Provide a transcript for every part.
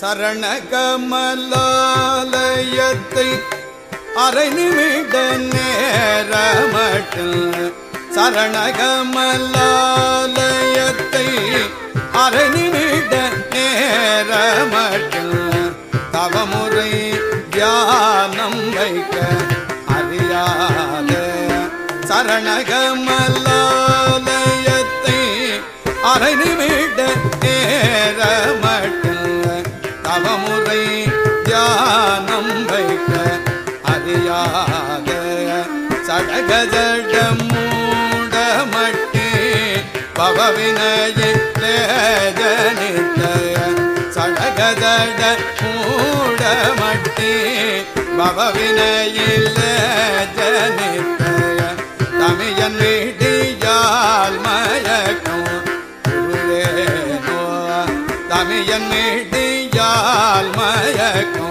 சரணகமலாலயத்தை அரை நிமிட நேரமட்டில். சரணகமலாலயத்தை அரை நிமிட நேரமட்டில். தவமுறை தியானம் வைக்க அறியாத. சரணகமலாலயத்தை அரை நிமிட அறியாத சடகஜட மூடமட்டே பவவினயிலே ஜனித்த சடகஜட மூடமட்டே பவவினயிலே ஜனித்த தமியன் வீடியால் மயக்கும் தமியன் மீடியால் மயக்கும்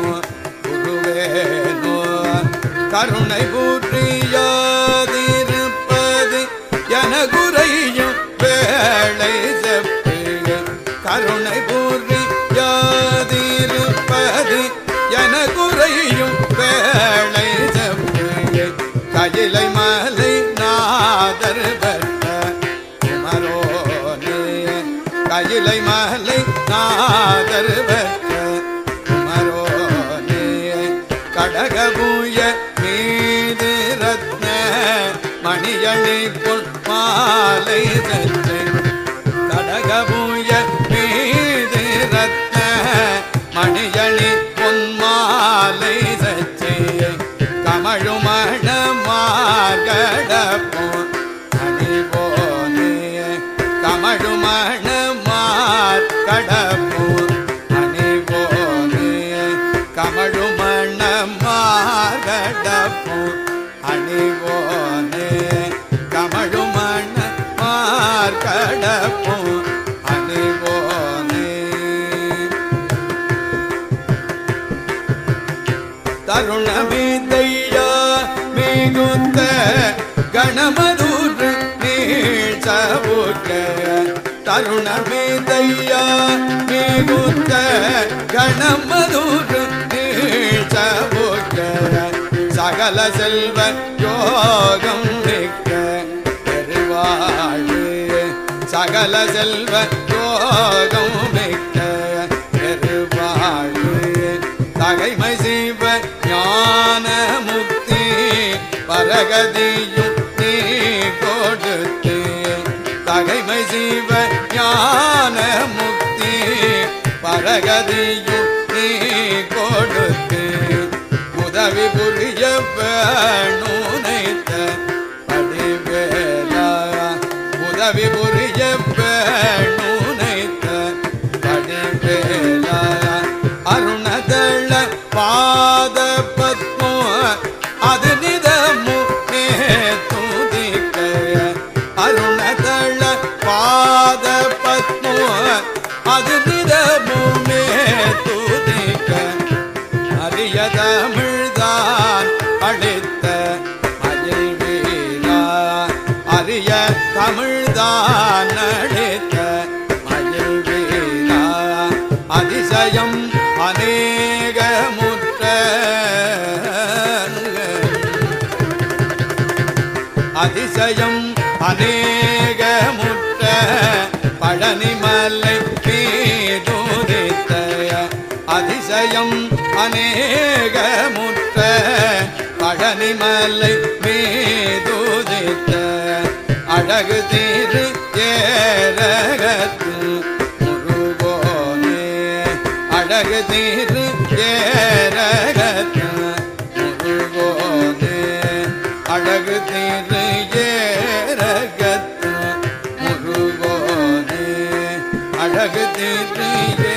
கருணை கூற்றியாதிருப்பது என குறையும் வேளை செப்பிய கருணை கூறி யாதிருப்பது என குறையும் வேளை செப்பிய கயிலை மலை நாதர் பெற்ற குமரோனே. கயிலை மலை நாதர் பெற்ற கடகபூய மணியணி பொன் மாலை சற்று கடகபூய மீது ரத்த மணியணி பொன் மாலை சச்சே கமழுமண மார்கடப்போ அணிவோனே கமழுமண மார்கடப்போ கமழுமண மார்கடப்போ தருண மீதையா மிகுந்த கணமதூர் நீழ்ச்சவுக்க தருண மீதையா மிகுந்த கணமதூர் நீழ்ச்சவுக்க சகல செல்வ யோகம் மிக்க பெருவாழ் சகல செல்வ யோகம் மிக்க ஞான முக்தி பரகதியும் நீ கொடுத்து. தகைமை சிவ ஞான முக்தி பரகதியும் நீ கொடுத்து. உதவி புரிய வேணுனைத்த படிவேலா உதவி அரிய தமிழ்தான் அளித்த அஜய் வீரா அரிய தமிழ்தான் அளித்த அஜய் வீரா அதிசயம் அநேகமுற்ற அதிசயம் அநேக அதிசயம் அநேகமுற்ற பழனிமலை மீதுதித்த அழகு தீரு ஏரகத்து முருகோனே. அழகு தீரு ஏரகத்து முருகோனே. அழகு தீரு ஏரகத்து முருகோனே. அழகு தீரு